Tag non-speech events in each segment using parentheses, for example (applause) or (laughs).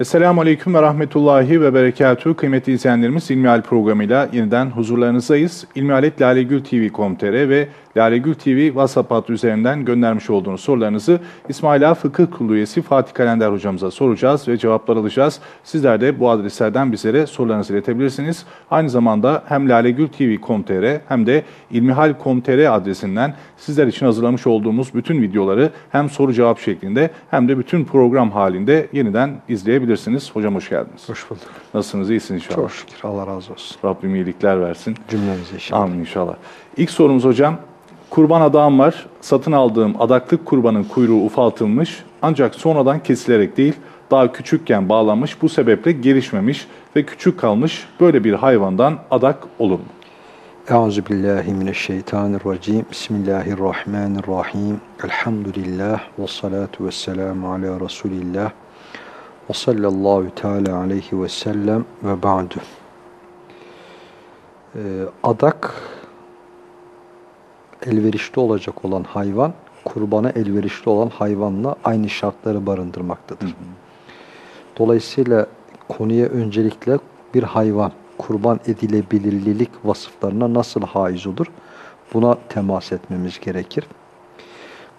Esselamu Aleyküm ve Rahmetullahi ve Berekatuhu. Kıymetli izleyenlerimiz İlmihal programıyla yeniden huzurlarınızdayız. İlmihalet Lalegül Ve Lalegül TV WhatsApp hattı üzerinden göndermiş olduğunuz sorularınızı İsmaila Fıkıh Kurulu üyesi Fatih Kalender hocamıza soracağız ve cevaplar alacağız. Sizler de bu adreslerden bizlere sorularınızı iletebilirsiniz. Aynı zamanda hem Lalegül TV.com.tr hem de İlmihal.com.tr adresinden sizler için hazırlamış olduğumuz bütün videoları hem soru cevap şeklinde hem de bütün program halinde yeniden izleyebilirsiniz. Hocam hoş geldiniz. Hoş bulduk. Nasılsınız? İyisiniz inşallah. Çok şükür. Allah razı olsun. Rabbim iyilikler versin. Cümlemize inşallah. Amin inşallah. İlk sorumuz hocam. Kurban adağım var. Satın aldığım adaklık kurbanın kuyruğu ufaltılmış ancak sonradan kesilerek değil daha küçükken bağlanmış bu sebeple gelişmemiş ve küçük kalmış böyle bir hayvandan adak olur mu? Euzu billahi mineşşeytanirracim. Bismillahirrahmanirrahim. Elhamdülillah ve salatu vesselamu ala Resulillah. Ve sallallahu teala aleyhi ve sellem ve ba'du. Ee, adak elverişli olacak olan hayvan, kurbana elverişli olan hayvanla aynı şartları barındırmaktadır. Dolayısıyla konuya öncelikle bir hayvan kurban edilebilirlik vasıflarına nasıl haiz olur? Buna temas etmemiz gerekir.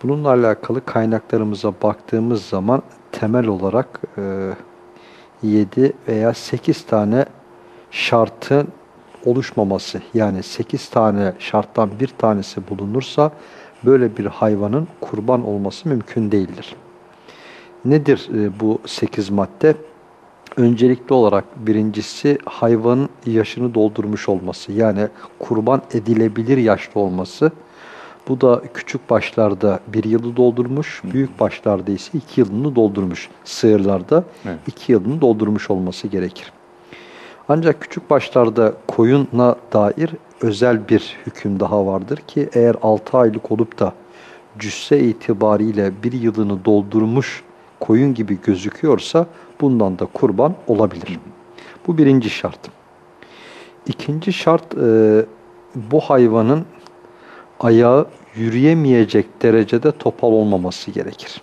Bununla alakalı kaynaklarımıza baktığımız zaman temel olarak e, 7 veya 8 tane şartın oluşmaması yani 8 tane şarttan bir tanesi bulunursa böyle bir hayvanın kurban olması mümkün değildir. Nedir e, bu 8 madde? Öncelikli olarak birincisi hayvanın yaşını doldurmuş olması. Yani kurban edilebilir yaşta olması. Bu da küçük başlarda bir yılı doldurmuş, büyük başlarda ise iki yılını doldurmuş. Sığırlarda Evet. iki yılını doldurmuş olması gerekir. Ancak küçük başlarda koyuna dair özel bir hüküm daha vardır ki eğer 6 aylık olup da cüsse itibariyle bir yılını doldurmuş koyun gibi gözüküyorsa bundan da kurban olabilir. Bu birinci şart. İkinci şart e, bu hayvanın ayağı yürüyemeyecek derecede topal olmaması gerekir.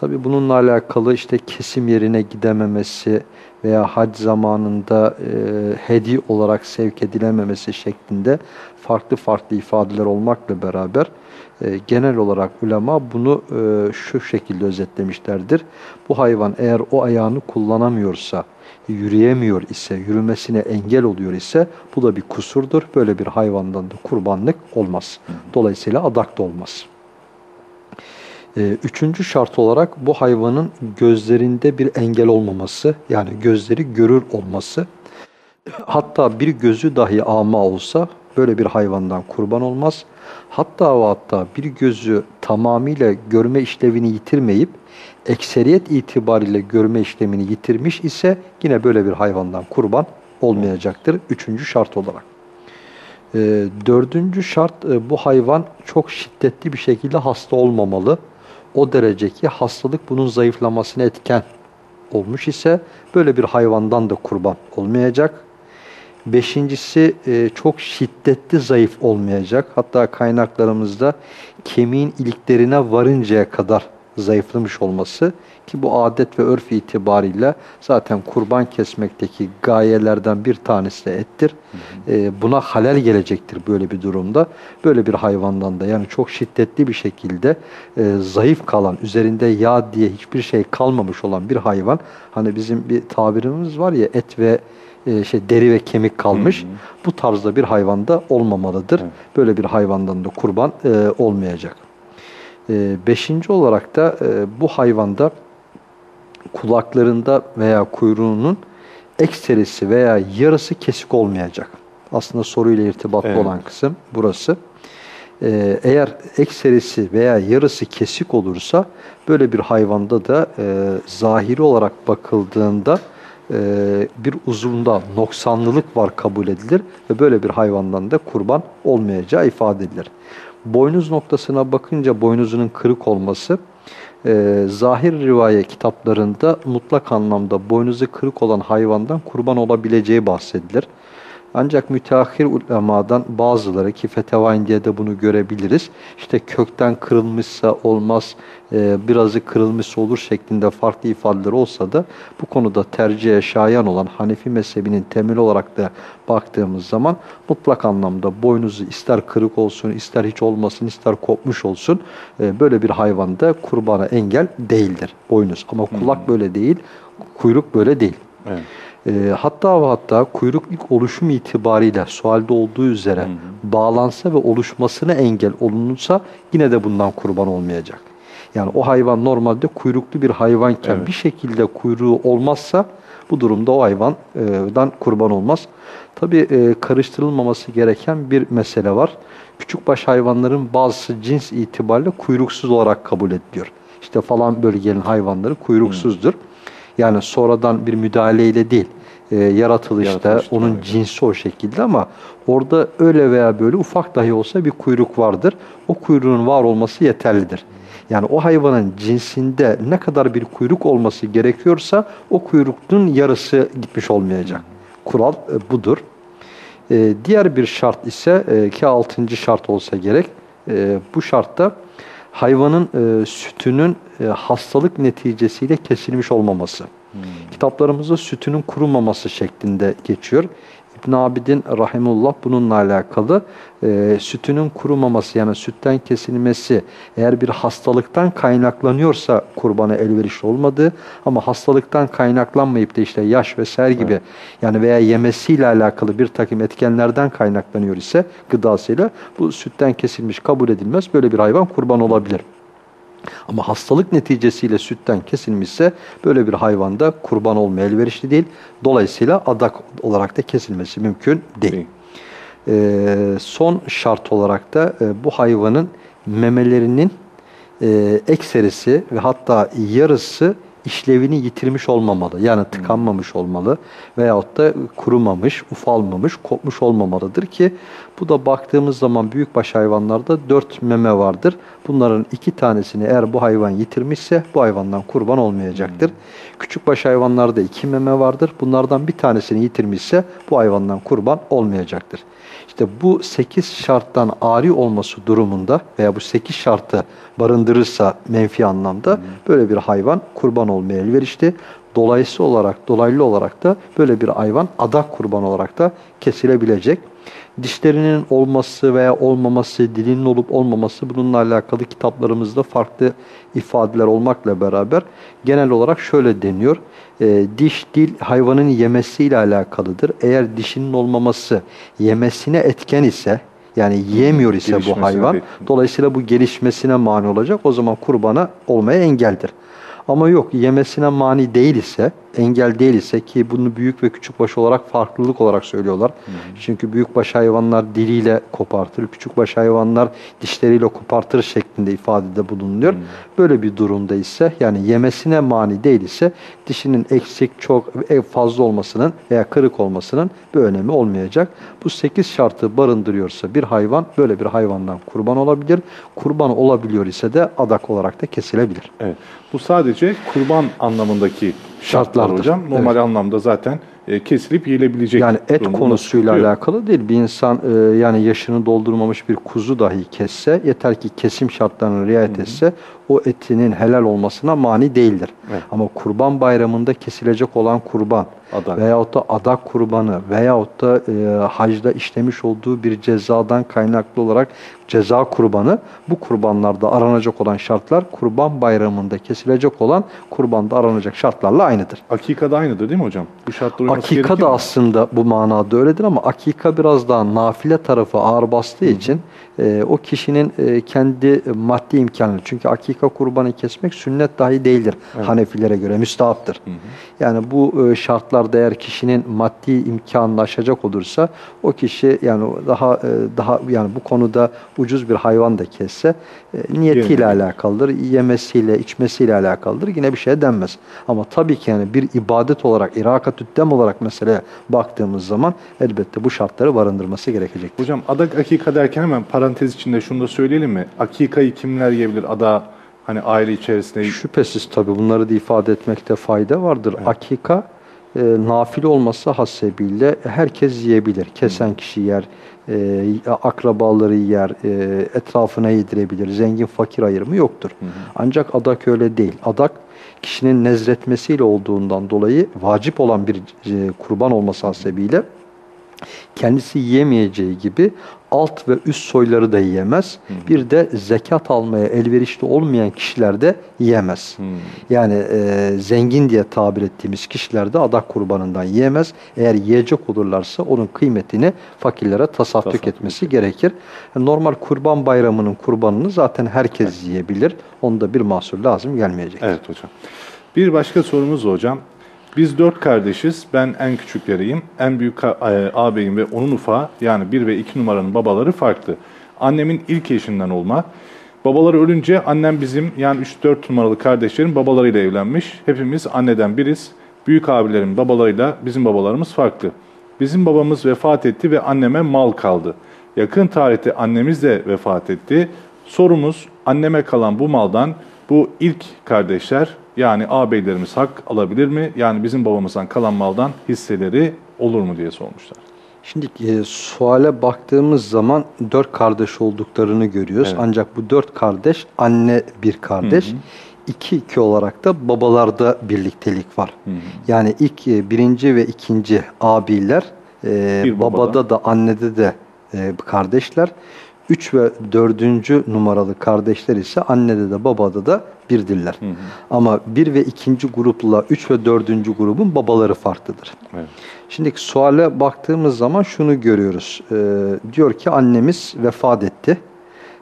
Tabi bununla alakalı işte kesim yerine gidememesi veya hac zamanında e, hedi olarak sevk edilememesi şeklinde farklı farklı ifadeler olmakla beraber e, genel olarak ulema bunu e, şu şekilde özetlemişlerdir. Bu hayvan eğer o ayağını kullanamıyorsa, yürüyemiyor ise, yürümesine engel oluyor ise bu da bir kusurdur. Böyle bir hayvandan da kurbanlık olmaz. Dolayısıyla adak da olmaz. Ee, Üçüncü şart olarak bu hayvanın gözlerinde bir engel olmaması, yani gözleri görür olması. (clears throat) Hatta bir gözü dahi ama olsa böyle bir hayvandan kurban olmaz. Hatta ve hatta bir gözü tamamıyla görme işlevini yitirmeyip ekseriyet itibariyle görme işlemini yitirmiş ise yine böyle bir hayvandan kurban olmayacaktır. Üçüncü şart olarak. Ee, dördüncü şart e, bu hayvan çok şiddetli bir şekilde hasta olmamalı. O derece ki hastalık bunun zayıflamasına etken olmuş ise böyle bir hayvandan da kurban olmayacak. Beşincisi e, çok şiddetli zayıf olmayacak. Hatta kaynaklarımızda kemiğin iliklerine varıncaya kadar zayıflamış olması ki bu adet ve örf itibariyle zaten kurban kesmekteki gayelerden bir tanesi de ettir. E, buna halel gelecektir böyle bir durumda. Böyle bir hayvandan da yani çok şiddetli bir şekilde e, zayıf kalan, üzerinde yağ diye hiçbir şey kalmamış olan bir hayvan. Hani bizim bir tabirimiz var ya et ve e, şey deri ve kemik kalmış. Bu tarzda bir hayvanda olmamalıdır. Böyle bir hayvandan da kurban e, olmayacak. E, beşinci olarak da e, bu hayvanda kulaklarında veya kuyruğunun ekserisi veya yarısı kesik olmayacak. Aslında soruyla irtibatlı Evet. olan kısım burası. E, eğer ekserisi veya yarısı kesik olursa böyle bir hayvanda da e, zahiri olarak bakıldığında e, bir uzunda noksanlılık var kabul edilir ve böyle bir hayvandan da kurban olmayacağı ifade edilir. Boynuz noktasına bakınca boynuzunun kırık olması e, zahir rivayet kitaplarında mutlak anlamda boynuzu kırık olan hayvandan kurban olabileceği bahsedilir. Ancak müteahhir ulemadan bazıları ki Fetevain de bunu görebiliriz. İşte kökten kırılmışsa olmaz, e, birazı kırılmışsa olur şeklinde farklı ifadeler olsa da bu konuda tercihe şayan olan Hanefi mezhebinin temeli olarak da baktığımız zaman mutlak anlamda boynuzu ister kırık olsun, ister hiç olmasın, ister kopmuş olsun e, böyle bir hayvanda kurbana engel değildir boynuz. Ama kulak böyle değil, kuyruk böyle değil. Evet. E, hatta ve hatta kuyruk ilk oluşum itibariyle sualde olduğu üzere bağlansa ve oluşmasına engel olunursa yine de bundan kurban olmayacak. Yani o hayvan normalde kuyruklu bir hayvanken Evet. bir şekilde kuyruğu olmazsa bu durumda o hayvandan kurban olmaz. Tabi karıştırılmaması gereken bir mesele var. Küçükbaş hayvanların bazısı cins itibariyle kuyruksuz olarak kabul ediliyor. İşte falan bölgenin hayvanları kuyruksuzdur. Yani sonradan bir müdahaleyle değil, e, yaratılışta Yaratılışta, onun evet. cinsi o şekilde ama orada öyle veya böyle ufak dahi olsa bir kuyruk vardır. O kuyruğun var olması yeterlidir. Yani o hayvanın cinsinde ne kadar bir kuyruk olması gerekiyorsa o kuyrukun yarısı gitmiş olmayacak. Kural e, budur. E, diğer bir şart ise e, ki altıncı şart olsa gerek. e, bu şartta hayvanın e, sütünün e, hastalık neticesiyle kesilmiş olmaması. Kitaplarımızda sütünün kurumaması şeklinde geçiyor. İbn Abidin rahimullah bununla alakalı e, sütünün kurumaması yani sütten kesilmesi eğer bir hastalıktan kaynaklanıyorsa kurbana elverişli olmadığı ama hastalıktan kaynaklanmayıp da işte yaş vesaire gibi yani veya yemesiyle alakalı bir takım etkenlerden kaynaklanıyor ise gıdasıyla bu sütten kesilmiş kabul edilmez. Böyle bir hayvan kurban olabilir. Ama hastalık neticesiyle sütten kesilmişse böyle bir hayvanda kurban olmaya elverişli değil. Dolayısıyla adak olarak da kesilmesi mümkün değil. Değil. Ee, son şart olarak da e, bu hayvanın memelerinin e, ekserisi ve hatta yarısı işlevini yitirmiş olmamalı. Yani tıkanmamış olmalı veyahut da kurumamış, ufalmamış, kopmuş olmamalıdır ki bu da baktığımız zaman büyükbaş hayvanlarda dört meme vardır. Bunların iki tanesini eğer bu hayvan yitirmişse bu hayvandan kurban olmayacaktır. Küçükbaş hayvanlarda iki meme vardır. Bunlardan bir tanesini yitirmişse bu hayvandan kurban olmayacaktır. İşte bu 8 şarttan ari olması durumunda veya bu 8 şartı barındırırsa menfi anlamda böyle bir hayvan kurban olmaya elverişli. Dolayısıyla olarak, dolaylı olarak da böyle bir hayvan adak kurban olarak da kesilebilecek. Dişlerinin olması veya olmaması, dilinin olup olmaması bununla alakalı kitaplarımızda farklı ifadeler olmakla beraber genel olarak şöyle deniyor. Ee, diş, dil hayvanın yemesiyle alakalıdır. Eğer dişinin olmaması yemesine etken ise yani yiyemiyor ise bu hayvan de- dolayısıyla bu gelişmesine mani olacak. O zaman kurbana olmaya engeldir. Ama yok yemesine mani değil ise, engel değil ise ki bunu büyük ve küçükbaş olarak farklılık olarak söylüyorlar. Çünkü büyükbaş hayvanlar diliyle kopartır, küçükbaş hayvanlar dişleriyle kopartır şeklinde ifadede bulunuyor. Böyle bir durumda ise yani yemesine mani değil ise dişinin eksik, çok e, fazla olmasının veya kırık olmasının bir önemi olmayacak. Bu 8 şartı barındırıyorsa bir hayvan böyle bir hayvandan kurban olabilir. Kurban olabiliyor ise de adak olarak da kesilebilir. Evet. Bu sadece kurban anlamındaki şartlar Şartlardır. hocam. Normal Evet. anlamda zaten e, kesilip yiyilebilecek. Yani et konusuyla tutuyor. alakalı değil. Bir insan e, yani yaşını doldurmamış bir kuzu dahi kesse yeter ki kesim şartlarına riayet etse o etinin helal olmasına mani değildir. Evet. Ama kurban bayramında kesilecek olan kurban Adak. veyahut da adak kurbanı veyahut da e, hacda işlemiş olduğu bir cezadan kaynaklı olarak ceza kurbanı bu kurbanlarda aranacak olan şartlar kurban bayramında kesilecek olan kurbanda aranacak şartlarla aynıdır. Akika da aynıdır değil mi hocam? Bu şartlar Akika da mi? aslında bu manada öyledir ama akika biraz daha nafile tarafı ağır bastığı için e, o kişinin e, kendi maddi imkanı. Çünkü akika kurbanı kesmek sünnet dahi değildir Hanefilere göre müstahaptır. Yani bu e, şartlarda eğer kişinin maddi imkanını aşacak olursa o kişi yani daha e, daha yani bu konuda ucuz bir hayvan da kesse e, niyetiyle Yerine. alakalıdır, yemesiyle, içmesiyle alakalıdır. Yine bir şey denmez. Ama tabii ki yani bir ibadet olarak, irakatüddem olarak meseleye baktığımız zaman elbette bu şartları barındırması gerekecektir. Hocam adak akika derken hemen parantez içinde şunu da söyleyelim mi? Akikayı kimler yiyebilir? Ada hani aile içerisinde Şüphesiz tabii bunları da ifade etmekte fayda vardır. Akika e, nafile olması hasebiyle herkes yiyebilir. Kesen kişi yer, e, akrabaları yer, e, etrafına yedirebilir. Zengin fakir ayrımı yoktur. Ancak adak öyle değil. Adak kişinin nezretmesiyle olduğundan dolayı vacip olan bir e, kurban olması hasebiyle kendisi yiyemeyeceği gibi alt ve üst soyları da yiyemez. Bir de zekat almaya elverişli olmayan kişiler de yiyemez. Yani e, zengin diye tabir ettiğimiz kişiler de adak kurbanından yiyemez. Eğer yiyecek olurlarsa onun kıymetini fakirlere tasadduk Tasadduk etmesi gerekir. Normal kurban bayramının kurbanını zaten herkes yiyebilir. Onda bir mahsur lazım gelmeyecek. Evet hocam. Bir başka sorumuz hocam. Biz dört kardeşiz. Ben en küçükleriyim. En büyük e, ağabeyim ve onun ufağı yani bir ve iki numaranın babaları farklı. Annemin ilk eşinden olma. Babaları ölünce annem bizim yani 3-4 numaralı kardeşlerin babalarıyla evlenmiş. Hepimiz anneden biriz. Büyük abilerin babalarıyla bizim babalarımız farklı. Bizim babamız vefat etti ve anneme mal kaldı. Yakın tarihte annemiz de vefat etti. Sorumuz anneme kalan bu maldan bu ilk kardeşler yani ağabeylerimiz hak alabilir mi? Yani bizim babamızdan kalan maldan hisseleri olur mu diye sormuşlar. Şimdi e, suale baktığımız zaman dört kardeş olduklarını görüyoruz. Evet. Ancak bu dört kardeş anne bir kardeş. iki iki olarak da babalarda birliktelik var. Yani ilk e, birinci ve ikinci abiler e, Bir babada. babada da annede de e, kardeşler. Üç ve dördüncü numaralı kardeşler ise annede de babada da birdirler. Ama bir ve ikinci grupla üç ve dördüncü grubun babaları farklıdır. Evet. Şimdi suale baktığımız zaman şunu görüyoruz. Ee, diyor ki annemiz vefat etti.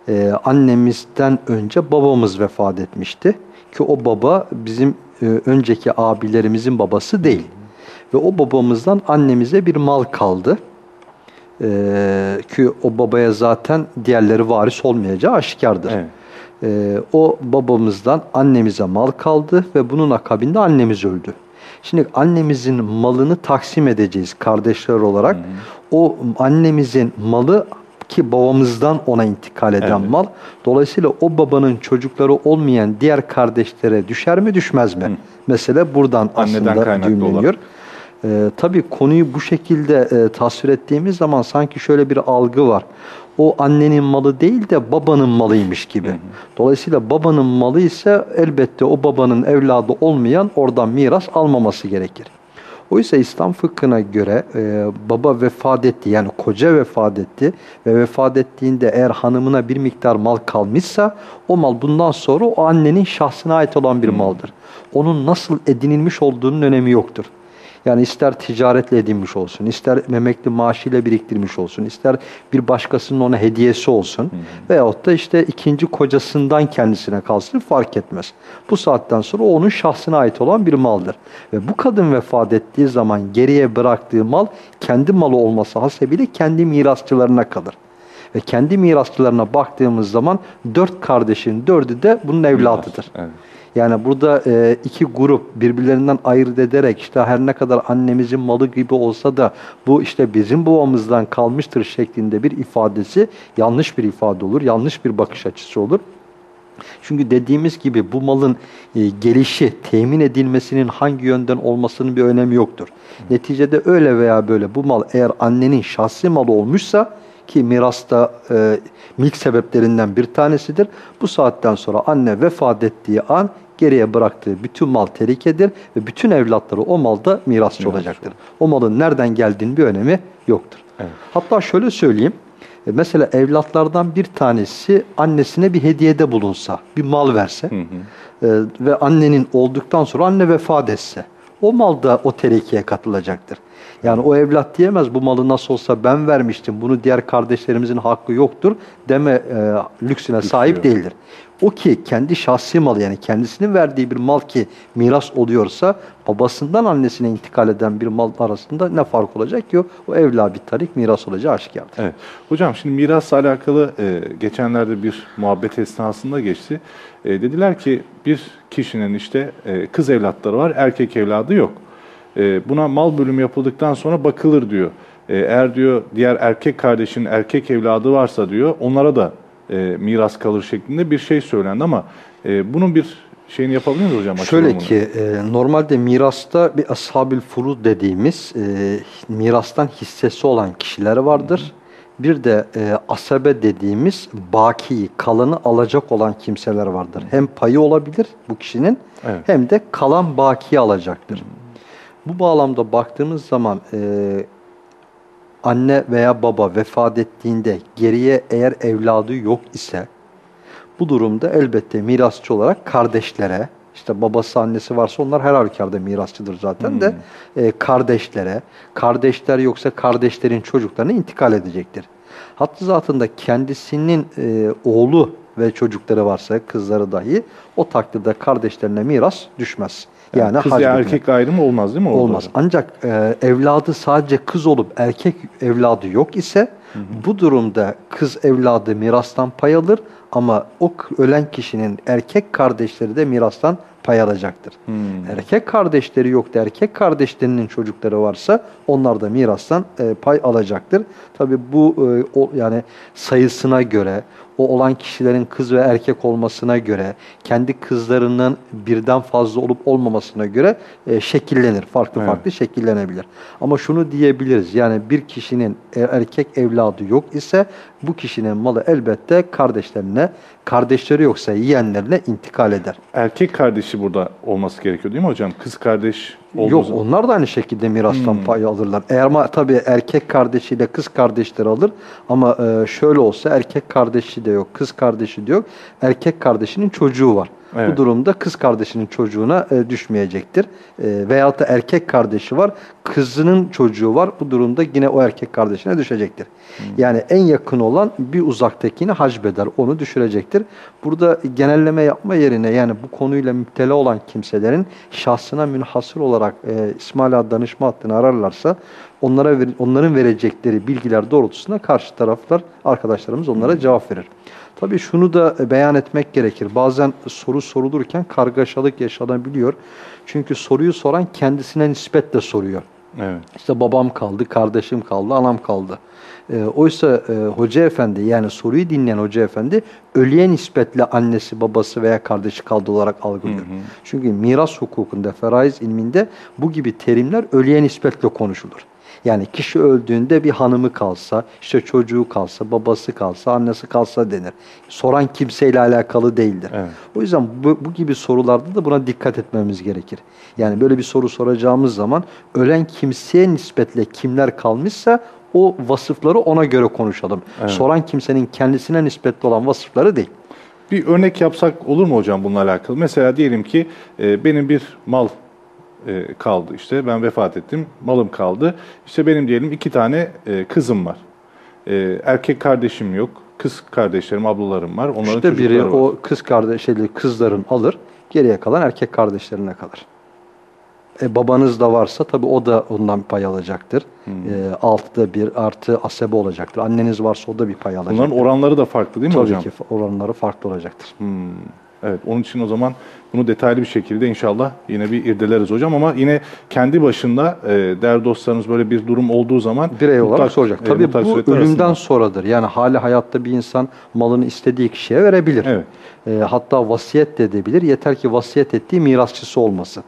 Ee, annemizden önce babamız vefat etmişti. Ki o baba bizim e, önceki abilerimizin babası değil. Ve o babamızdan annemize bir mal kaldı. Ee, ki o babaya zaten diğerleri varis olmayacağı aşikardır. Evet. Ee, o babamızdan annemize mal kaldı ve bunun akabinde annemiz öldü. Şimdi annemizin malını taksim edeceğiz kardeşler olarak. O annemizin malı ki babamızdan ona intikal eden Evet. mal. Dolayısıyla o babanın çocukları olmayan diğer kardeşlere düşer mi düşmez mi? Mesele buradan Anneden aslında düğümleniyor. olarak. Ee, tabii konuyu bu şekilde e, tasvir ettiğimiz zaman sanki şöyle bir algı var. O annenin malı değil de babanın malıymış gibi. Dolayısıyla babanın malı ise elbette o babanın evladı olmayan oradan miras almaması gerekir. Oysa İslam fıkhına göre e, baba vefat etti yani koca vefat etti ve vefat ettiğinde eğer hanımına bir miktar mal kalmışsa o mal bundan sonra o annenin şahsına ait olan bir maldır. Onun nasıl edinilmiş olduğunun önemi yoktur. Yani ister ticaretle edinmiş olsun, ister memekli maaşıyla biriktirmiş olsun, ister bir başkasının ona hediyesi olsun veyahut da işte ikinci kocasından kendisine kalsın fark etmez. Bu saatten sonra o onun şahsına ait olan bir maldır. Ve bu kadın vefat ettiği zaman geriye bıraktığı mal kendi malı olması hasebiyle kendi mirasçılarına kalır. Ve kendi mirasçılarına baktığımız zaman dört kardeşin dördü de bunun evladıdır. Evet. Yani burada e, iki grup birbirlerinden ayırt ederek işte her ne kadar annemizin malı gibi olsa da bu işte bizim babamızdan kalmıştır şeklinde bir ifadesi yanlış bir ifade olur, yanlış bir bakış açısı olur. Çünkü dediğimiz gibi bu malın e, gelişi, temin edilmesinin hangi yönden olmasının bir önemi yoktur. Neticede öyle veya böyle bu mal eğer annenin şahsi malı olmuşsa ki mirasta e, milk sebeplerinden bir tanesidir. Bu saatten sonra anne vefat ettiği an geriye bıraktığı bütün mal terikedir ve bütün evlatları o malda mirasçı olacaktır. O malın nereden geldiğinin bir önemi yoktur. Evet. Hatta şöyle söyleyeyim. E, Mesela evlatlardan bir tanesi annesine bir hediyede bulunsa, bir mal verse e, ve annenin olduktan sonra anne vefat etse, o mal da o terekeye katılacaktır. Yani o evlat diyemez bu malı nasıl olsa ben vermiştim, bunu diğer kardeşlerimizin hakkı yoktur deme e, lüksüne sahip yok. değildir. O ki kendi şahsi malı yani kendisinin verdiği bir mal ki miras oluyorsa babasından annesine intikal eden bir mal arasında ne fark olacak ki o, o evla bir tarik miras olacağı aşikardır. Evet. Hocam şimdi mirasla alakalı e, geçenlerde bir muhabbet esnasında geçti. E, dediler ki bir kişinin işte e, kız evlatları var, erkek evladı yok. E, buna mal bölümü yapıldıktan sonra bakılır diyor. E, eğer diyor diğer erkek kardeşin erkek evladı varsa diyor onlara da e, miras kalır şeklinde bir şey söylendi ama e, bunun bir şeyini yapabilir miyiz hocam? Şöyle ki e, normalde mirasta bir ashabil furu dediğimiz e, mirastan hissesi olan kişiler vardır. Bir de e, asabe dediğimiz baki, kalanı alacak olan kimseler vardır. Hem payı olabilir bu kişinin Evet. hem de kalan bakiyi alacaktır. Bu bağlamda baktığımız zaman e, anne veya baba vefat ettiğinde geriye eğer evladı yok ise bu durumda elbette mirasçı olarak kardeşlere, işte babası annesi varsa onlar her halükarda mirasçıdır zaten de e, kardeşlere, kardeşler yoksa kardeşlerin çocuklarına intikal edecektir. Hatta zatında kendisinin e, oğlu ve çocukları varsa kızları dahi o takdirde kardeşlerine miras düşmez. Yani, Yani kız hac erkek ayrımı olmaz değil mi? orada Olmaz. Ancak e, evladı sadece kız olup erkek evladı yok ise bu durumda kız evladı mirastan pay alır ama o ölen kişinin erkek kardeşleri de mirastan pay alacaktır. Hmm. Erkek kardeşleri yok da erkek kardeşlerinin çocukları varsa onlar da mirastan e, pay alacaktır. Tabi bu e, o, yani sayısına göre o olan kişilerin kız ve erkek olmasına göre kendi kızlarının birden fazla olup olmamasına göre e, şekillenir. Farklı Evet. farklı şekillenebilir. Ama şunu diyebiliriz. Yani bir kişinin e- erkek evladı yok ise bu kişinin malı elbette kardeşlerine, kardeşleri yoksa yeğenlerine intikal eder. Erkek kardeşi burada olması gerekiyor değil mi hocam? Kız kardeş olduğu Yok onlar da aynı şekilde mirastan Hmm. pay alırlar. Eğer ma tabii erkek kardeşiyle kız kardeşleri alır ama e, şöyle olsa erkek kardeşi de yok, kız kardeşi de yok. Erkek kardeşinin çocuğu var. Evet. Bu durumda kız kardeşinin çocuğuna e, düşmeyecektir. E, veyahut da erkek kardeşi var, kızının çocuğu var. Bu durumda yine o erkek kardeşine düşecektir. Hmm. Yani en yakın olan bir uzaktakini hacbeder, onu düşürecektir. Burada genelleme yapma yerine yani bu konuyla müptela olan kimselerin şahsına münhasır olarak e, İsmail Ağa danışma hattını ararlarsa onlara onların verecekleri bilgiler doğrultusunda karşı taraflar, arkadaşlarımız onlara cevap verir. Tabii şunu da e, beyan etmek gerekir. Bazen soru sorulurken kargaşalık yaşanabiliyor. Çünkü soruyu soran kendisine nispetle soruyor. Evet. İşte babam kaldı, kardeşim kaldı, anam kaldı. E, oysa e, hoca efendi yani soruyu dinleyen hoca efendi ölüye nispetle annesi, babası veya kardeşi kaldı olarak algılıyor. Çünkü miras hukukunda, feraiz ilminde bu gibi terimler ölüye nispetle konuşulur. Yani kişi öldüğünde bir hanımı kalsa, işte çocuğu kalsa, babası kalsa, annesi kalsa denir. Soran kimseyle alakalı değildir. Evet. O yüzden bu, bu gibi sorularda da buna dikkat etmemiz gerekir. Yani böyle bir soru soracağımız zaman ölen kimseye nispetle kimler kalmışsa o vasıfları ona göre konuşalım. Evet. Soran kimsenin kendisine nispetli olan vasıfları değil. Bir örnek yapsak olur mu hocam bununla alakalı? Mesela diyelim ki e, benim bir mal e, kaldı işte ben vefat ettim malım kaldı. İşte benim diyelim iki tane e, kızım var. E, erkek kardeşim yok. Kız kardeşlerim, ablalarım var. Onların İşte biri var. o kız kardeşleri kızların alır, geriye kalan erkek kardeşlerine kalır. E, babanız da varsa tabii o da ondan pay alacaktır. Hmm. E, altıda bir artı asebe olacaktır. Anneniz varsa o da bir pay alacaktır. Bunların oranları da farklı değil mi Tabii hocam? ki oranları farklı olacaktır. Hmm, Evet, onun için o zaman bunu detaylı bir şekilde inşallah yine bir irdeleriz hocam ama yine kendi başında e, değerli dostlarımız böyle bir durum olduğu zaman Birey olarak mutlak- soracak. e, Tabii mutlak bu ölümden arasında. sonradır. Yani hali hayatta bir insan malını istediği kişiye verebilir. Evet. E, hatta vasiyet de edebilir. Yeter ki vasiyet ettiği mirasçısı olmasın.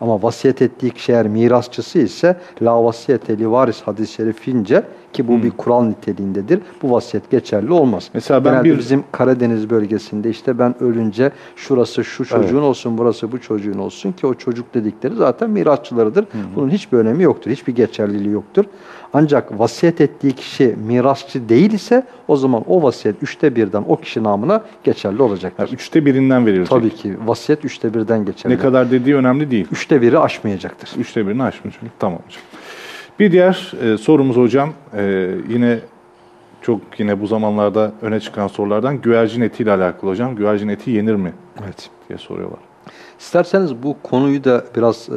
Ama vasiyet ettiği kişi eğer mirasçısı ise la vasiyete li varis hadis-i şerifince ki bu bir kural niteliğindedir. Bu vasiyet geçerli olmaz. Mesela ben Genelde bir- bizim Karadeniz bölgesinde işte ben ölünce şurası şu çocuğun olsun, burası bu çocuğun olsun ki o çocuk dedikleri zaten mirasçılarıdır. Bunun hiçbir önemi yoktur, hiçbir geçerliliği yoktur. Ancak vasiyet ettiği kişi mirasçı değil ise o zaman o vasiyet üçte birden o kişi namına geçerli olacaktır. Yani üçte birinden verilecek. Tabii ki vasiyet üçte birden geçerli. Ne kadar dediği önemli değil. Üçte biri aşmayacaktır. Üçte birini aşmış. Tamam hocam. Bir diğer e, sorumuz hocam e, yine çok yine bu zamanlarda öne çıkan sorulardan güvercin etiyle alakalı hocam. Güvercin eti yenir mi Evet. diye soruyorlar. İsterseniz bu konuyu da biraz e,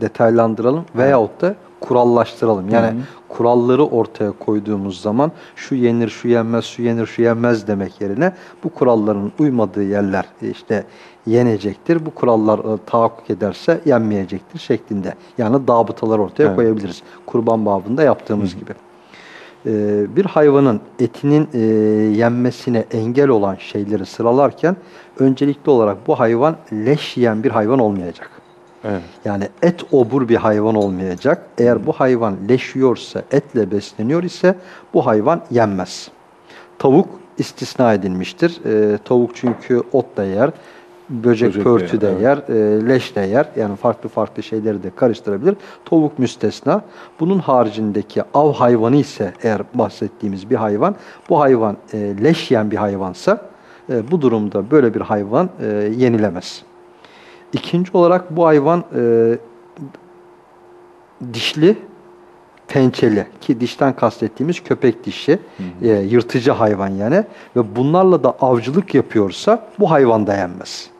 detaylandıralım veyahut da kurallaştıralım. Yani kuralları ortaya koyduğumuz zaman şu yenir, şu yenmez, şu yenir, şu yenmez demek yerine bu kuralların uymadığı yerler e, işte yenecektir. Bu kurallar e, tahakkuk ederse yenmeyecektir şeklinde. Yani dabıtalar ortaya Evet. koyabiliriz. Kurban babında yaptığımız gibi. e, bir hayvanın etinin e, yenmesine engel olan şeyleri sıralarken öncelikli olarak bu hayvan leş yiyen bir hayvan olmayacak. Evet. Yani et obur bir hayvan olmayacak. Eğer bu hayvan leş yiyorsa, etle besleniyor ise bu hayvan yenmez. Tavuk istisna edilmiştir. E, tavuk çünkü ot da yer, böcek, Böcek de pörtü de yer, yer, e, leş de yer. Yani farklı farklı şeyleri de karıştırabilir. Tavuk müstesna. Bunun haricindeki av hayvanı ise eğer bahsettiğimiz bir hayvan, bu hayvan e, leş yiyen bir hayvansa e, bu durumda böyle bir hayvan e, yenilemez. İkinci olarak bu hayvan e, dişli, pençeli ki dişten kastettiğimiz köpek dişi, e, yırtıcı hayvan yani ve bunlarla da avcılık yapıyorsa bu hayvan da yenmez.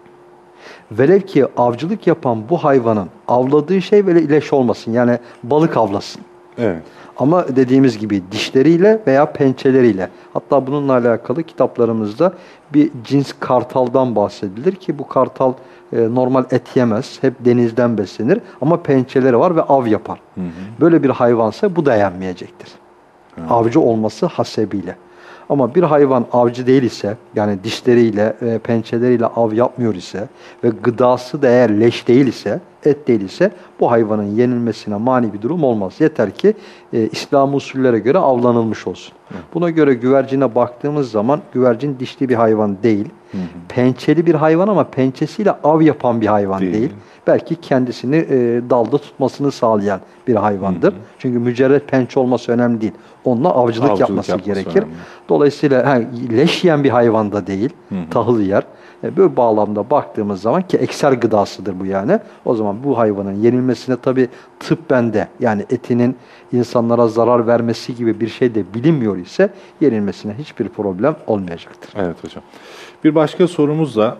Velev ki avcılık yapan bu hayvanın avladığı şey böyle ileş olmasın yani balık avlasın. Evet. Ama dediğimiz gibi dişleriyle veya pençeleriyle. Hatta bununla alakalı kitaplarımızda bir cins kartaldan bahsedilir ki bu kartal e, normal et yemez. Hep denizden beslenir ama pençeleri var ve av yapar. Böyle bir hayvansa bu da yenmeyecektir. Avcı olması hasebiyle. Ama bir hayvan avcı değil ise yani dişleriyle ve pençeleriyle av yapmıyor ise ve gıdası da eğer leş değil ise et değil ise bu hayvanın yenilmesine mani bir durum olmaz. Yeter ki e, İslam usullere göre avlanılmış olsun. Buna göre güvercine baktığımız zaman güvercin dişli bir hayvan değil. Pençeli bir hayvan ama pençesiyle av yapan bir hayvan Değil. değil. Belki kendisini e, dalda tutmasını sağlayan bir hayvandır. Çünkü mücerret pençe olması önemli değil. Onunla avcılık, Avcılık yapması, yapması gerekir. önemli. Dolayısıyla ha, leş yiyen bir hayvan da değil, tahıl yer. E, böyle bağlamda baktığımız zaman ki ekser gıdasıdır bu yani. O zaman bu hayvanın yenilmesine tabi tıbben de yani etinin insanlara zarar vermesi gibi bir şey de bilinmiyor ise yenilmesine hiçbir problem olmayacaktır. Evet hocam. Bir başka sorumuz da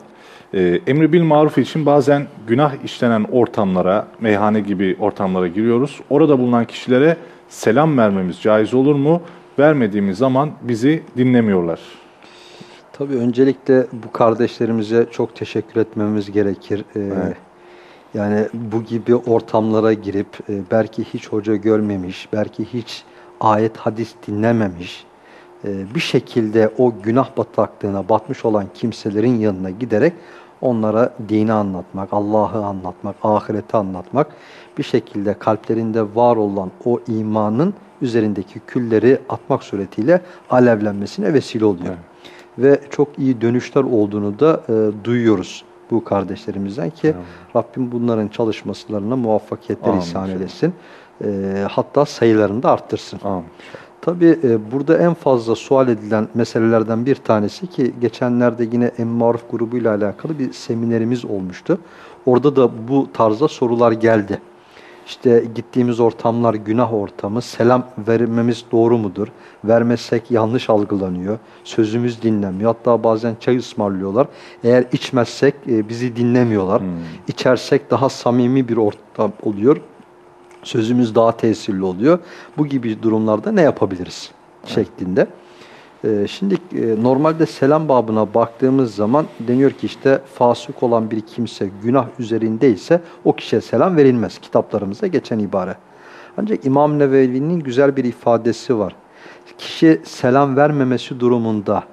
e, emri bil maruf için bazen günah işlenen ortamlara, meyhane gibi ortamlara giriyoruz. Orada bulunan kişilere selam vermemiz caiz olur mu? Vermediğimiz zaman bizi dinlemiyorlar. Tabii öncelikle bu kardeşlerimize çok teşekkür etmemiz gerekir. Ee, Evet. Yani bu gibi ortamlara girip e, belki hiç hoca görmemiş, belki hiç ayet hadis dinlememiş, bir şekilde o günah bataklığına batmış olan kimselerin yanına giderek onlara dini anlatmak, Allah'ı anlatmak, ahireti anlatmak, bir şekilde kalplerinde var olan o imanın üzerindeki külleri atmak suretiyle alevlenmesine vesile oluyor. Ve çok iyi dönüşler olduğunu da e, duyuyoruz bu kardeşlerimizden ki Rabbim bunların çalışmalarına muvaffakiyetler ihsan eylesin. E, hatta sayılarını da arttırsın. Amin. Tabii e, burada en fazla sual edilen meselelerden bir tanesi ki geçenlerde yine Emmaruf grubuyla alakalı bir seminerimiz olmuştu. Orada da bu tarzda sorular geldi. İşte gittiğimiz ortamlar günah ortamı, selam vermemiz doğru mudur? Vermezsek yanlış algılanıyor, sözümüz dinlenmiyor. Hatta bazen çay ısmarlıyorlar. Eğer içmezsek e, bizi dinlemiyorlar. İçersek daha samimi bir ortam oluyor sözümüz daha tesirli oluyor. Bu gibi durumlarda ne yapabiliriz şeklinde. Ee, şimdi e, normalde selam babına baktığımız zaman deniyor ki işte fasık olan bir kimse günah üzerindeyse o kişiye selam verilmez. Kitaplarımızda geçen ibare. Ancak İmam Nevevi'nin güzel bir ifadesi var. Kişi selam vermemesi durumunda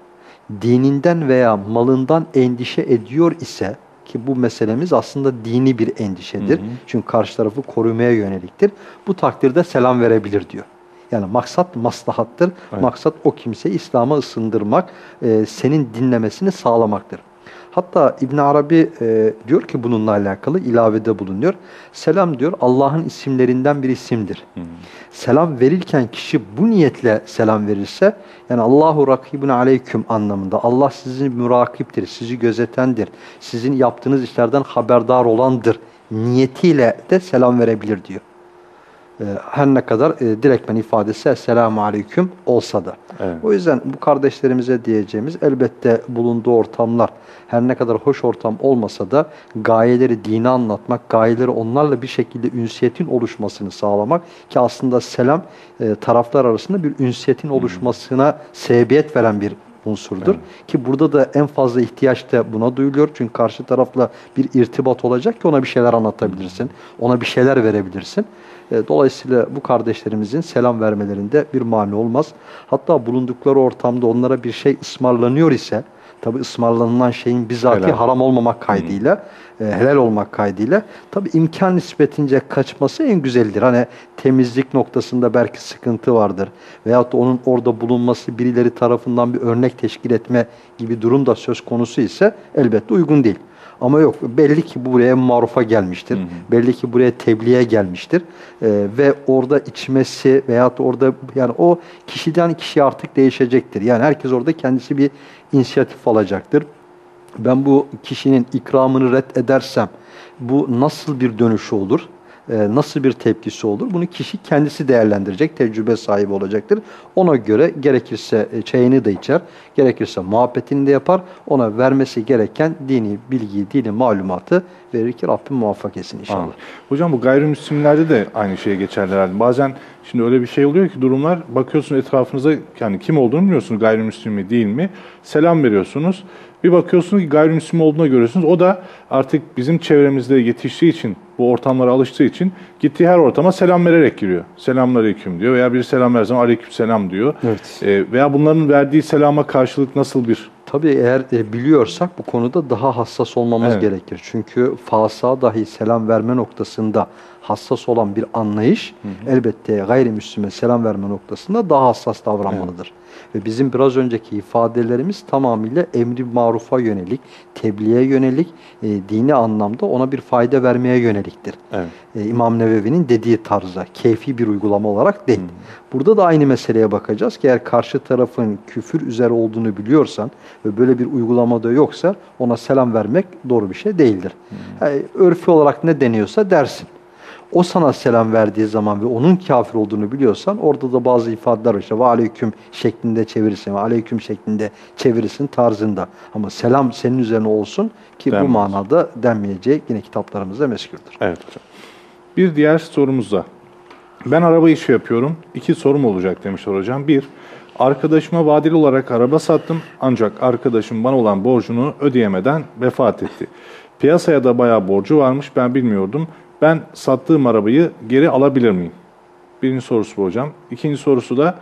dininden veya malından endişe ediyor ise ki bu meselemiz aslında dini bir endişedir. Çünkü karşı tarafı korumaya yöneliktir. Bu takdirde selam verebilir diyor. Yani maksat maslahattır. Maksat o kimseyi İslam'a ısındırmak, e, senin dinlemesini sağlamaktır. Hatta İbn Arabi e, diyor ki bununla alakalı ilavede bulunuyor. Selam diyor Allah'ın isimlerinden bir isimdir. Selam verirken kişi bu niyetle selam verirse yani Allahu rakibun aleyküm anlamında Allah sizi mürakiptir, sizi gözetendir, sizin yaptığınız işlerden haberdar olandır niyetiyle de selam verebilir diyor. Ee, her ne kadar e, direktmen ifadesi Esselamu Aleyküm olsa da. Evet. O yüzden bu kardeşlerimize diyeceğimiz elbette bulunduğu ortamlar her ne kadar hoş ortam olmasa da gayeleri dini anlatmak, gayeleri onlarla bir şekilde ünsiyetin oluşmasını sağlamak ki aslında selam e, taraflar arasında bir ünsiyetin oluşmasına sebebiyet veren bir unsurdur. Ki burada da en fazla ihtiyaç da buna duyuluyor. Çünkü karşı tarafla bir irtibat olacak ki ona bir şeyler anlatabilirsin. Ona bir şeyler verebilirsin. E, Dolayısıyla bu kardeşlerimizin selam vermelerinde bir mani olmaz. Hatta bulundukları ortamda onlara bir şey ısmarlanıyor ise tabi ısmarlanılan şeyin bizatihi Helal. haram olmamak kaydıyla, e, helal olmak kaydıyla tabi imkan nispetince kaçması en güzeldir. Hani temizlik noktasında belki sıkıntı vardır. Veyahut da onun orada bulunması birileri tarafından bir örnek teşkil etme gibi durum da söz konusu ise elbette uygun değil. Ama yok belli ki bu buraya marufa gelmiştir. Belli ki buraya tebliğe gelmiştir. Ee, ve orada içmesi veyahut da orada yani o kişiden kişiye artık değişecektir. Yani herkes orada kendisi bir inisiyatif alacaktır. Ben bu kişinin ikramını red edersem bu nasıl bir dönüşü olur? Ee, nasıl bir tepkisi olur? Bunu kişi kendisi değerlendirecek, tecrübe sahibi olacaktır. Ona göre gerekirse e, çayını da içer, gerekirse muhabbetini de yapar. Ona vermesi gereken dini bilgiyi, dini malumatı verir ki Rabbim muvaffak etsin inşallah. Anladım. Hocam bu gayrimüslimlerde de aynı şeye geçerli herhalde. Bazen şimdi öyle bir şey oluyor ki durumlar bakıyorsun etrafınıza yani kim olduğunu bilmiyorsunuz gayrimüslim mi değil mi? Selam veriyorsunuz. Bir bakıyorsunuz ki gayrimüslim olduğuna görüyorsunuz. O da artık bizim çevremizde yetiştiği için, bu ortamlara alıştığı için gittiği her ortama selam vererek giriyor. Selamünaleyküm diyor veya bir selam verdiği zaman aleykümselam diyor. Evet. Ee, veya bunların verdiği selama karşılık nasıl bir Tabii eğer e, biliyorsak bu konuda daha hassas olmamız Evet. gerekir. Çünkü fasa dahi selam verme noktasında hassas olan bir anlayış elbette gayrimüslime selam verme noktasında daha hassas davranmalıdır. Ve bizim biraz önceki ifadelerimiz tamamıyla emri marufa yönelik, tebliğe yönelik, e, dini anlamda ona bir fayda vermeye yöneliktir. Evet. E, İmam Nevevi'nin dediği tarzda, keyfi bir uygulama olarak değil. Burada da aynı meseleye bakacağız ki eğer karşı tarafın küfür üzere olduğunu biliyorsan ve böyle bir uygulamada yoksa ona selam vermek doğru bir şey değildir. Yani örfi olarak ne deniyorsa dersin. O sana selam verdiği zaman ve onun kafir olduğunu biliyorsan orada da bazı ifadeler işte ve aleyküm şeklinde çevirirsin ve aleyküm şeklinde çevirirsin tarzında. Ama selam senin üzerine olsun ki Denmez. bu manada denmeyeceği yine kitaplarımızda meskürdür. Evet hocam. Bir diğer sorumuz da. Ben araba işi yapıyorum. İki sorum olacak demişler hocam. Bir, arkadaşıma vadeli olarak araba sattım. Ancak arkadaşım bana olan borcunu ödeyemeden vefat etti. Piyasaya da bayağı borcu varmış. Ben bilmiyordum. Ben sattığım arabayı geri alabilir miyim? Birinci sorusu bu hocam. İkinci sorusu da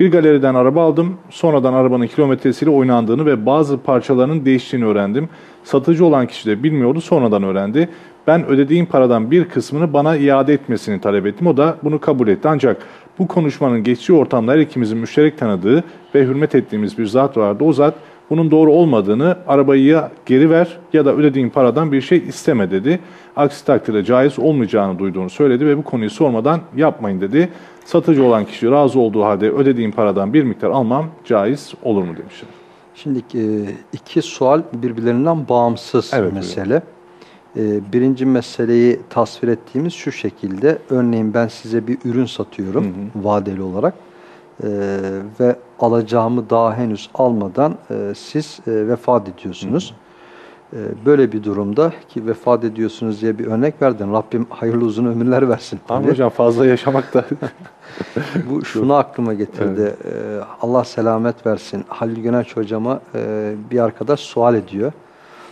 bir galeriden araba aldım. Sonradan arabanın kilometresiyle oynandığını ve bazı parçalarının değiştiğini öğrendim. Satıcı olan kişi de bilmiyordu. Sonradan öğrendi. Ben ödediğim paradan bir kısmını bana iade etmesini talep ettim. O da bunu kabul etti. Ancak bu konuşmanın geçtiği ortamda her ikimizin müşterek tanıdığı ve hürmet ettiğimiz bir zat vardı. O zat bunun doğru olmadığını arabayı ya geri ver ya da ödediğin paradan bir şey isteme dedi. Aksi takdirde caiz olmayacağını duyduğunu söyledi ve bu konuyu sormadan yapmayın dedi. Satıcı olan kişi razı olduğu halde ödediğim paradan bir miktar almam caiz olur mu demişler. Şimdi e, iki sual birbirlerinden bağımsız Evet, mesele. E, Birinci meseleyi tasvir ettiğimiz şu şekilde. Örneğin ben size bir ürün satıyorum vadeli olarak E, ve alacağımı daha henüz almadan e, siz e, vefat ediyorsunuz. E, Böyle bir durumda ki vefat ediyorsunuz diye bir örnek verdin. Rabbim hayırlı uzun ömürler versin. Tabii. hocam fazla yaşamak da (laughs) Bu şunu aklıma getirdi. Ee, Allah selamet versin. Halil Güneş hocama e, bir arkadaş sual ediyor.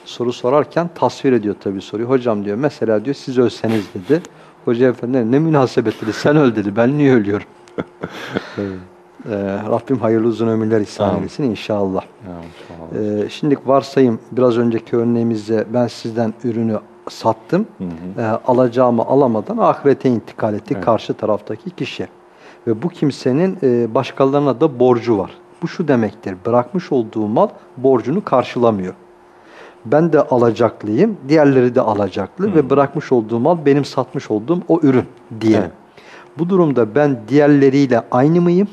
Soru sorarken tasvir ediyor tabii soruyu. Hocam diyor mesela diyor siz ölseniz dedi. Hoca efendi ne münasebet dedi. Sen öl dedi. Ben niye ölüyorum? (laughs) Ee, Rabbim hayırlı uzun ömürler ihsan Amin. eylesin inşallah. Ee, şimdi varsayım biraz önceki örneğimizde ben sizden ürünü sattım. Ee, alacağımı alamadan ahirete intikal etti karşı taraftaki kişi. Ve bu kimsenin e, başkalarına da borcu var. Bu şu demektir. Bırakmış olduğu mal borcunu karşılamıyor. Ben de alacaklıyım, diğerleri de alacaklı ve bırakmış olduğum mal benim satmış olduğum o ürün diye. Evet. Bu durumda ben diğerleriyle aynı mıyım?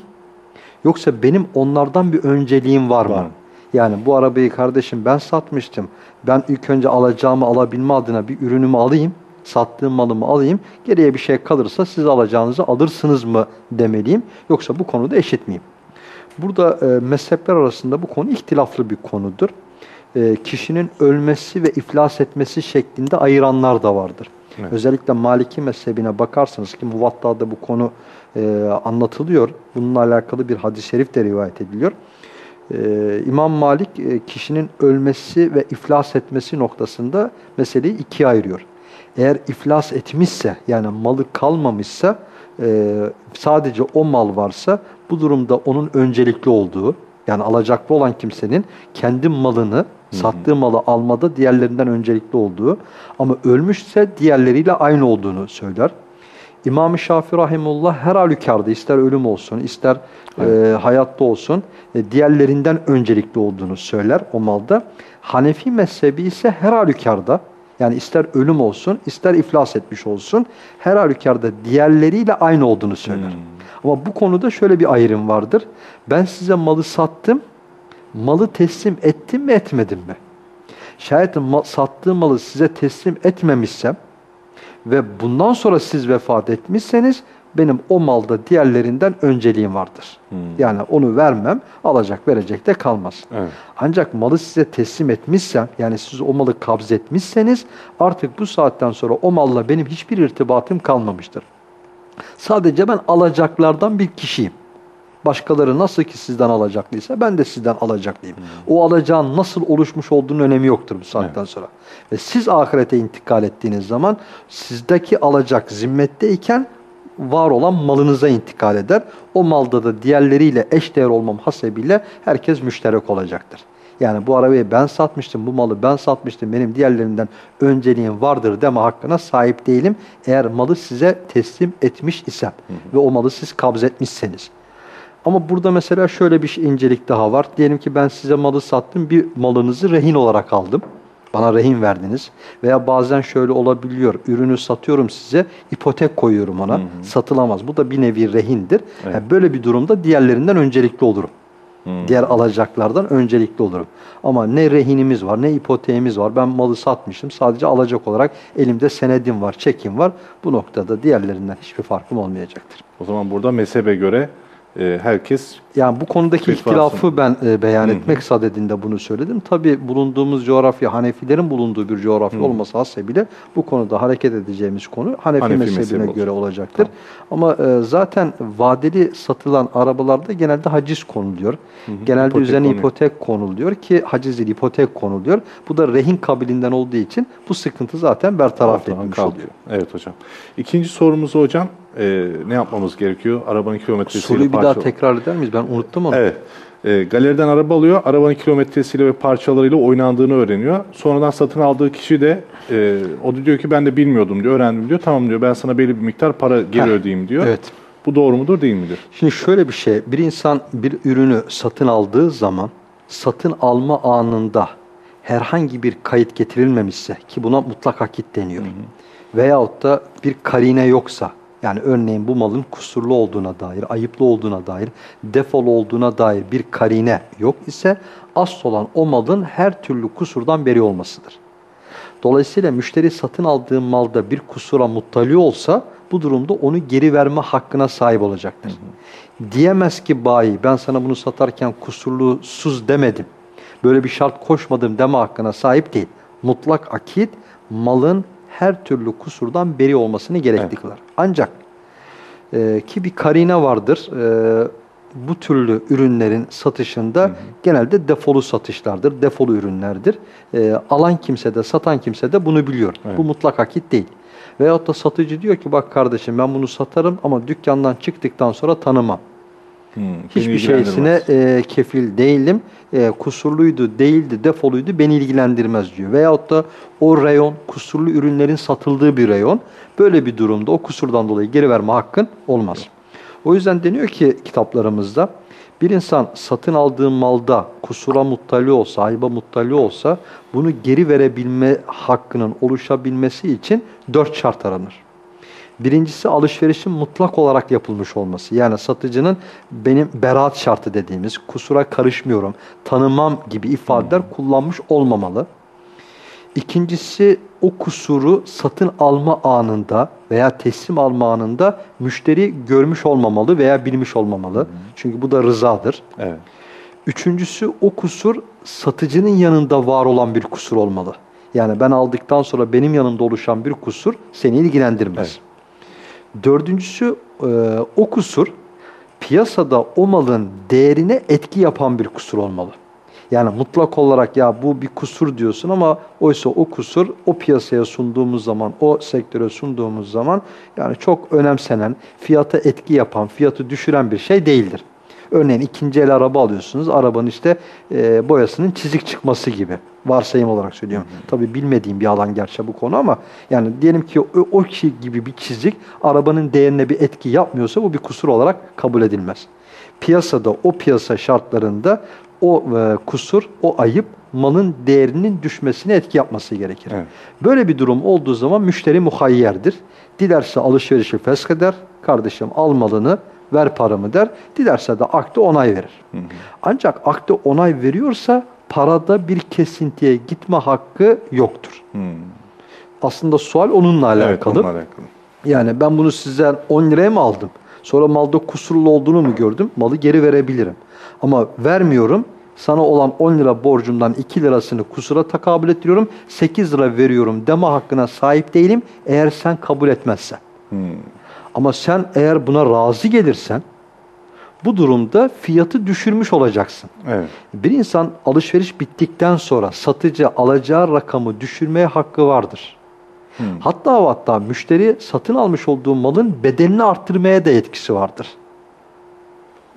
Yoksa benim onlardan bir önceliğim var mı? Var. Yani bu arabayı kardeşim ben satmıştım. Ben ilk önce alacağımı alabilme adına bir ürünümü alayım. Sattığım malımı alayım. Geriye bir şey kalırsa siz alacağınızı alırsınız mı demeliyim. Yoksa bu konuda eşit miyim? Burada e, mezhepler arasında bu konu ihtilaflı bir konudur. E, kişinin ölmesi ve iflas etmesi şeklinde ayıranlar da vardır. Evet. Özellikle Maliki mezhebine bakarsanız ki Muvatta'da bu konu e, anlatılıyor. Bununla alakalı bir hadis-i şerif de rivayet ediliyor. Ee, İmam Malik e, kişinin ölmesi ve iflas etmesi noktasında meseleyi ikiye ayırıyor. Eğer iflas etmişse yani malı kalmamışsa e, sadece o mal varsa bu durumda onun öncelikli olduğu yani alacaklı olan kimsenin kendi malını sattığı malı almada diğerlerinden öncelikli olduğu ama ölmüşse diğerleriyle aynı olduğunu söyler. İmam-ı Şafii Rahimullah her halükarda ister ölüm olsun ister e, hayatta olsun e, diğerlerinden öncelikli olduğunu söyler o malda. Hanefi mezhebi ise her halükarda yani ister ölüm olsun ister iflas etmiş olsun her halükarda diğerleriyle aynı olduğunu söyler. Ama bu konuda şöyle bir ayrım vardır. Ben size malı sattım, malı teslim ettim mi etmedim mi? Şayet ma sattığım malı size teslim etmemişsem ve bundan sonra siz vefat etmişseniz benim o malda diğerlerinden önceliğim vardır. Yani onu vermem, alacak verecek de kalmaz. Evet. Ancak malı size teslim etmişsem, yani siz o malı kabz etmişseniz artık bu saatten sonra o malla benim hiçbir irtibatım kalmamıştır. Sadece ben alacaklardan bir kişiyim. Başkaları nasıl ki sizden alacaklıysa ben de sizden alacaklıyım. O alacağın nasıl oluşmuş olduğunun önemi yoktur bu saatten sonra. Ve siz ahirete intikal ettiğiniz zaman sizdeki alacak zimmetteyken var olan malınıza intikal eder. O malda da diğerleriyle eşdeğer olmam hasebiyle herkes müşterek olacaktır. Yani bu arabayı ben satmıştım, bu malı ben satmıştım, benim diğerlerinden önceliğim vardır deme hakkına sahip değilim. Eğer malı size teslim etmiş isem ve o malı siz kabz etmişseniz. Ama burada mesela şöyle bir şey, incelik daha var. Diyelim ki ben size malı sattım, bir malınızı rehin olarak aldım. Bana rehin verdiniz. Veya bazen şöyle olabiliyor. Ürünü satıyorum size, ipotek koyuyorum ona. Satılamaz. Bu da bir nevi rehindir. Yani böyle bir durumda diğerlerinden öncelikli olurum. Diğer alacaklardan öncelikli olurum. Ama ne rehinimiz var, ne ipoteğimiz var. Ben malı satmışım. Sadece alacak olarak elimde senedim var, çekim var. Bu noktada diğerlerinden hiçbir farkım olmayacaktır. O zaman burada mezhebe göre e, herkes Yani bu konudaki ihtilafı ben e, beyan etmek sadedinde bunu söyledim. Tabi bulunduğumuz coğrafya Hanefilerin bulunduğu bir coğrafya olması hasebiyle bu konuda hareket edeceğimiz konu Hanefi, Hanefi mezhebine mezhebi göre olacaktır. Ama e, zaten vadeli satılan arabalarda genelde haciz konuluyor. Genelde İpotek üzerine konuyor. ipotek konuluyor ki haciz değil ipotek konuluyor. Bu da rehin kabilinden olduğu için bu sıkıntı zaten bertaraf edilmiş oluyor. Evet hocam. İkinci sorumuz hocam. E, ne yapmamız gerekiyor? Arabanın kilometresiyle Soruyu bir daha parçalı- tekrar eder miyiz? Ben unuttum onu. Evet. E, galeriden araba alıyor. Arabanın kilometresiyle ve parçalarıyla oynandığını öğreniyor. Sonradan satın aldığı kişi de e, o da diyor ki ben de bilmiyordum diyor. Öğrendim diyor. Tamam diyor. Ben sana belli bir miktar para geri Heh, ödeyeyim diyor. evet. Bu doğru mudur değil midir? Şimdi şöyle bir şey, bir insan bir ürünü satın aldığı zaman satın alma anında herhangi bir kayıt getirilmemişse ki buna mutlak akit deniyor. Veyahut da bir karine yoksa yani örneğin bu malın kusurlu olduğuna dair, ayıplı olduğuna dair, defol olduğuna dair bir karine yok ise asıl olan o malın her türlü kusurdan beri olmasıdır. Dolayısıyla müşteri satın aldığı malda bir kusura muttali olsa bu durumda onu geri verme hakkına sahip olacaktır. Diyemez ki bayi ben sana bunu satarken kusurlusuz demedim. Böyle bir şart koşmadım deme hakkına sahip değil. Mutlak akit malın her türlü kusurdan beri olmasını gerekli kılar. Ancak e, ki bir karine vardır. E, bu türlü ürünlerin satışında genelde defolu satışlardır, defolu ürünlerdir. E, alan kimse de satan kimse de bunu biliyor. Bu mutlak akit değil. Veyahut da satıcı diyor ki bak kardeşim ben bunu satarım ama dükkandan çıktıktan sonra tanımam. Hmm, Hiçbir şeysine e, kefil değilim. E, kusurluydu, değildi, defoluydu beni ilgilendirmez diyor. Veyahut da o reyon kusurlu ürünlerin satıldığı bir reyon. Böyle bir durumda o kusurdan dolayı geri verme hakkın olmaz. O yüzden deniyor ki kitaplarımızda bir insan satın aldığı malda kusura muttali olsa, ayıba muttali olsa bunu geri verebilme hakkının oluşabilmesi için dört şart aranır. Birincisi alışverişin mutlak olarak yapılmış olması. Yani satıcının benim beraat şartı dediğimiz kusura karışmıyorum, tanımam gibi ifadeler kullanmış olmamalı. İkincisi o kusuru satın alma anında veya teslim alma anında müşteri görmüş olmamalı veya bilmiş olmamalı. Çünkü bu da rızadır. Evet. Üçüncüsü o kusur satıcının yanında var olan bir kusur olmalı. Yani ben aldıktan sonra benim yanımda oluşan bir kusur seni ilgilendirmez. Dördüncüsü e, o kusur piyasada o malın değerine etki yapan bir kusur olmalı. Yani mutlak olarak ya bu bir kusur diyorsun ama oysa o kusur o piyasaya sunduğumuz zaman, o sektöre sunduğumuz zaman yani çok önemsenen, fiyata etki yapan, fiyatı düşüren bir şey değildir. Örneğin ikinci el araba alıyorsunuz. Arabanın işte e, boyasının çizik çıkması gibi. Varsayım olarak söylüyorum. Tabii bilmediğim bir alan gerçi bu konu ama yani diyelim ki o, o gibi bir çizik arabanın değerine bir etki yapmıyorsa bu bir kusur olarak kabul edilmez. Piyasada o piyasa şartlarında o e, kusur, o ayıp malın değerinin düşmesine etki yapması gerekir. Evet. Böyle bir durum olduğu zaman müşteri muhayyerdir. Dilerse alışverişi fesheder. Kardeşim al malını, ver paramı der. Dilerse de akte onay verir. Ancak akte onay veriyorsa parada bir kesintiye gitme hakkı yoktur. Hmm. Aslında sual onunla alakalı. Evet, onunla alakalı. Yani ben bunu sizden 10 liraya mı aldım? Sonra malda kusurlu olduğunu mu gördüm? Malı geri verebilirim. Ama vermiyorum. Sana olan 10 lira borcumdan 2 lirasını kusura takabül ettiriyorum. 8 lira veriyorum deme hakkına sahip değilim eğer sen kabul etmezsen. Hmm. Ama sen eğer buna razı gelirsen bu durumda fiyatı düşürmüş olacaksın. Evet. Bir insan alışveriş bittikten sonra satıcı alacağı rakamı düşürmeye hakkı vardır. Hmm. Hatta hatta müşteri satın almış olduğu malın bedelini arttırmaya da etkisi vardır.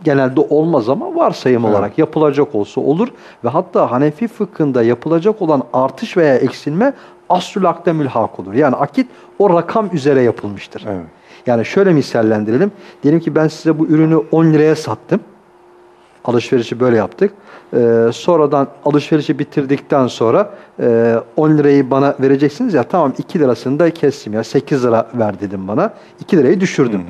Genelde olmaz ama varsayım Evet. olarak yapılacak olsa olur ve hatta Hanefi fıkhında yapılacak olan artış veya eksilme aslül akde mülhak olur. Yani akit o rakam üzere yapılmıştır. Evet. Yani şöyle misallendirelim. Diyelim ki ben size bu ürünü 10 liraya sattım. Alışverişi böyle yaptık. Ee, sonradan alışverişi bitirdikten sonra e, 10 lirayı bana vereceksiniz ya tamam 2 lirasını da kestim ya 8 lira ver dedim bana. 2 lirayı düşürdüm.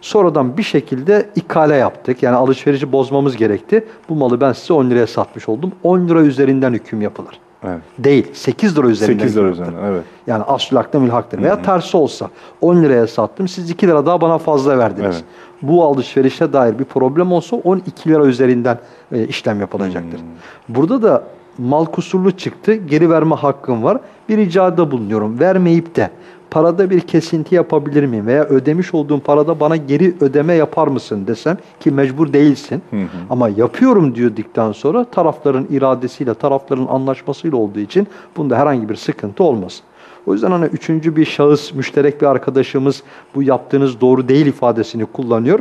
Sonradan bir şekilde ikale yaptık. Yani alışverişi bozmamız gerekti. Bu malı ben size 10 liraya satmış oldum. 10 lira üzerinden hüküm yapılır. Evet. Değil. 8 lira üzerinden 8 lira üzerinden. Evet. Yani aslül hakta mülhaktır. Veya tersi olsa 10 liraya sattım siz 2 lira daha bana fazla verdiniz. Evet. Bu alışverişe dair bir problem olsa 12 lira üzerinden e, işlem yapılacaktır. Burada da mal kusurlu çıktı geri verme hakkım var. Bir ricada bulunuyorum. Vermeyip de parada bir kesinti yapabilir miyim? Veya ödemiş olduğum parada bana geri ödeme yapar mısın desem ki mecbur değilsin. Ama yapıyorum diyorduktan sonra tarafların iradesiyle, tarafların anlaşmasıyla olduğu için bunda herhangi bir sıkıntı olmaz. O yüzden hani üçüncü bir şahıs, müşterek bir arkadaşımız bu yaptığınız doğru değil ifadesini kullanıyor.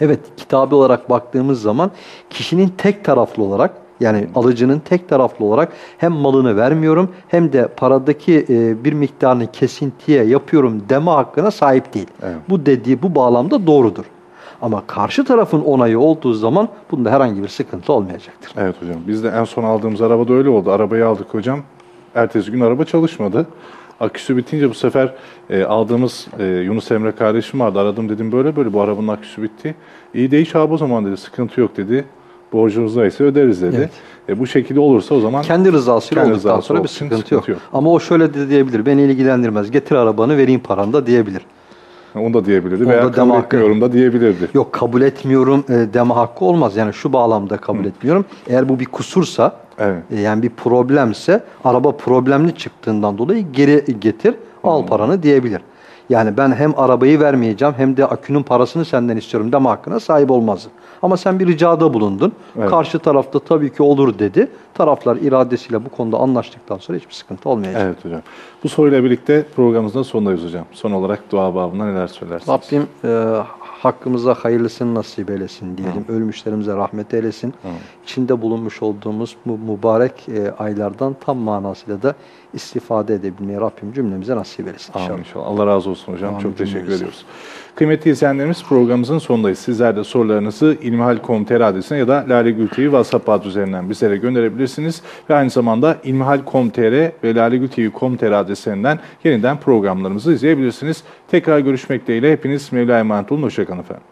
Evet, kitabı olarak baktığımız zaman kişinin tek taraflı olarak yani alıcının tek taraflı olarak hem malını vermiyorum hem de paradaki e, bir miktarını kesintiye yapıyorum deme hakkına sahip değil. Evet. Bu dediği bu bağlamda doğrudur. Ama karşı tarafın onayı olduğu zaman bunda herhangi bir sıkıntı olmayacaktır. Evet hocam. Biz de en son aldığımız arabada öyle oldu. Arabayı aldık hocam. Ertesi gün araba çalışmadı. Aküsü bitince bu sefer e, aldığımız e, Yunus Emre kardeşim vardı. Aradım dedim böyle böyle bu arabanın aküsü bitti. İyi değiş abi o zaman dedi. Sıkıntı yok dedi. Borcunuz neyse öderiz dedi. Evet. E, bu şekilde olursa o zaman Kendi rızasıyla Kendi olduktan rızası sonra bir sıkıntı, sıkıntı yok. yok. Ama o şöyle de diyebilir. Beni ilgilendirmez. Getir arabanı vereyim paranı da diyebilir. onu da diyebilirdi. Onu Veya da kabul hakkı- etmiyorum da diyebilirdi. Yok kabul etmiyorum e, deme hakkı olmaz. Yani şu bağlamda kabul etmiyorum. Eğer bu bir kusursa Evet. e, yani bir problemse araba problemli çıktığından dolayı geri getir al paranı diyebilir. Yani ben hem arabayı vermeyeceğim hem de akünün parasını senden istiyorum deme hakkına sahip olmazdı. Ama sen bir ricada bulundun. Evet. Karşı tarafta tabii ki olur dedi. Taraflar iradesiyle bu konuda anlaştıktan sonra hiçbir sıkıntı olmayacak. Evet hocam. Bu soruyla birlikte programımızın sonundayız hocam. Son olarak dua babına neler söylersiniz? Rabbim e, hakkımıza hayırlısını nasip eylesin diyelim. Ölmüşlerimize rahmet eylesin. İçinde bulunmuş olduğumuz bu mübarek e, aylardan tam manasıyla da istifade edebilmeyi Rabbim cümlemize nasip eylesin inşallah. Amin inşallah. Allah razı olsun hocam. Amin Çok teşekkür ediyoruz. Kıymetli izleyenlerimiz programımızın sonundayız. Sizler de sorularınızı ilmihal.com.tr adresine ya da Lale Gül WhatsApp hattı üzerinden bizlere gönderebilirsiniz. Ve aynı zamanda ilmihal.com.tr ve lalegültv.com.tr adreslerinden yeniden programlarımızı izleyebilirsiniz. Tekrar görüşmek dileğiyle hepiniz Mevla'ya emanet olun. Hoşçakalın efendim.